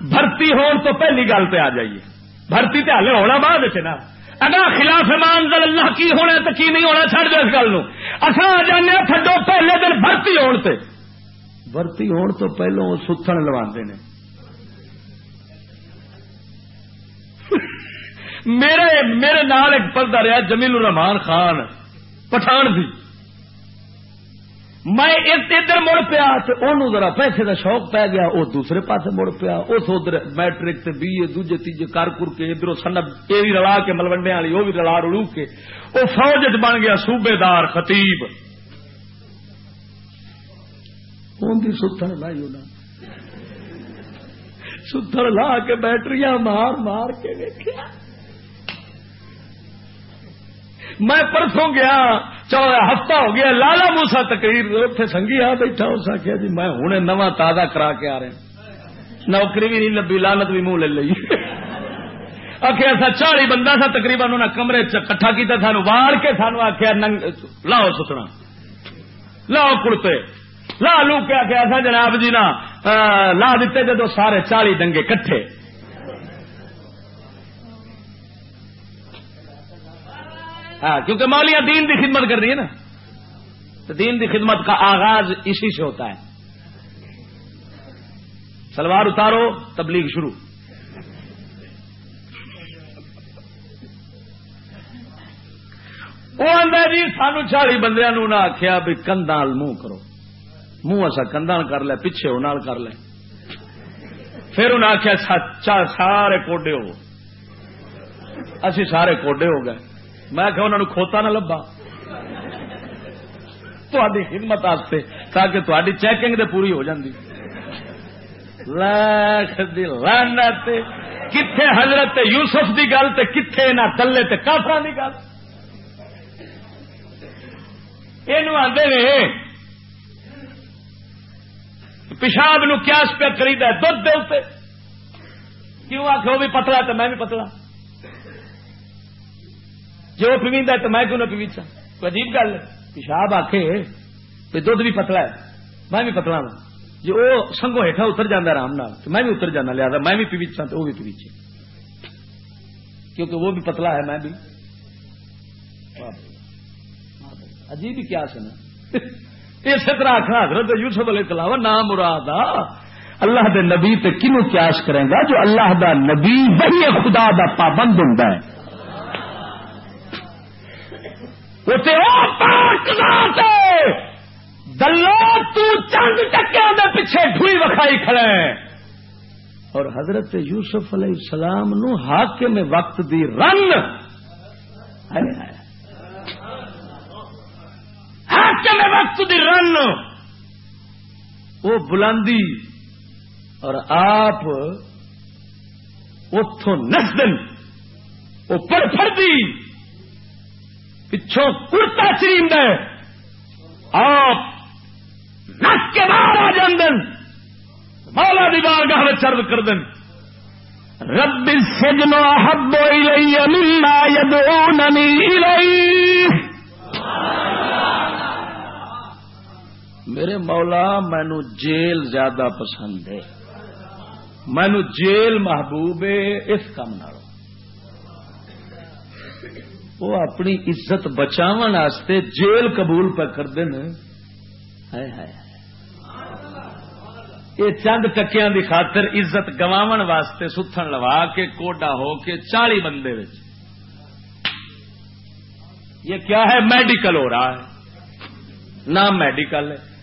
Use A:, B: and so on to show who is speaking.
A: بھرتی ہون تو پہلی گل پہ آ جائیے۔ بھرتی تے ہلے ہونا بعد چ نا۔ اگر خلاف منزل اللہ کی ہونا تو کی نہیں ہونا؟ چڑھ دو اس گل اصا آ جانے تھڈو پہلے دن بھرتی ہون تے۔ بھرتی ہون تو پہلو ستھن لوا نے۔ میرے میرے نال ایک پردہ رہا جمیل الرحمان خان، پٹھان بھی میں ادھر مڑ پیا تو ذرا پیسے کا شوق پی گیا وہ دوسرے پاس مڑ پیا، اس ادھر میٹرک بی اے، دوجے، تیجے کر کر کے، ادھر سنب یہ بھی رلا کے ملوڈے والی وہ بھی رلا رلو کے۔ وہ فوج چ بن گیا صوبے دار خطیب ستر لائی ستر لا کے بیٹریاں مار مار کے دیکھا میں پرسوں گیا، چلو ہفتہ ہو گیا، لالا موسا تقریر اتنے سنگھی آ بیٹھا، اس آخیا جی میں ہوں نواں تازہ کرا کے آ رہا نوکری بھی نہیں لبی لانت بھی منہ لے لی۔ آخیا سا چالی بندہ سا تقریباً انہیں کمرے کٹھا کیا سان وار کے سانو آخیا ننگ، لاؤ ستنا لاؤ کڑتے۔ لا لو کے آخیا سا جناب جی نا لا دیتے جدو سارے چالی دنگے کٹھے۔ ہاں کیونکہ مولیاں دین کی خدمت کر رہی ہے نا۔ تو دین کی خدمت کا آغاز اسی سے ہوتا ہے۔ سلوار اتارو، تبلیغ شروع۔ وہ آدھا جی سانو چالی بندے نہ آخیا بھی کندال منہ کرو۔ منہ اصا کندال کر لے، پیچھے وہ کر لے۔ پھر انہیں آخیا سارے کوڈے ہو اسی سارے کوڈے ہو گئے۔ میں کہ انہوں کھوتا نہ لبا تاری ہمت تاکہ تاری چیکنگ دے پوری ہو جاندی۔ کتنے حضرت یوسف دی گل تے کتنے نہ تلے تے کافر دی گل۔ یہ آدھے پیشاب نو کیاس پہ خرید دھد دے کیوں آخ وہ بھی پتلا تو میں بھی پتلا۔ جی وہ پیویندا تو میں کیوں نہ پیویچا تو عجیب گل پیشاب آخے دھد بھی پتلا ہے۔ میں بھی پتلا ہوں۔ جی وہ سنگو ہیٹھا اتر جانا آرام نال، تو میں بھی اتر جانا لیا میں بھی پیویچا تو وہ بھی پیویچے کیونکہ وہ بھی پتلا ہے، میں بھی۔ عجیب ہی کیا سنا اسی طرح آخر حضرت یوسف علیہ السلام، نام مراد اللہ دے نبی تے کنو قیاس کرے گا جو اللہ دا نبی وہی خدا دا پابند ہوں دلو تو چند ٹکیا پیچھے ڈوئی وکھائی کھڑے اور حضرت یوسف علیہ السلام نو حاکم وقت دی رن۔ حاکم وقت دی رن۔ وہ بلندی اور آپ اتوں نسدن وہ پڑ پڑتی پچھوں کرتا چریم دے۔ آپ نس کے باہر آ جان مولا دی بار گاہ چرد کر دن رب سجن حب ملا الی میرے مولا، مینو جیل زیادہ پسند ہے۔ مینو جیل محبوب ہے اس کام نہ وہ اپنی عزت بچاو جیل قبول پہ کر دین یہ چند ٹکیا کی خاطر عزت گواو واسطے ستھن لوا کے کوڈا ہو کے چالی بندے یہ کیا ہے؟ میڈیکل ہو رہا ہے۔ نہ میڈیکل ہے۔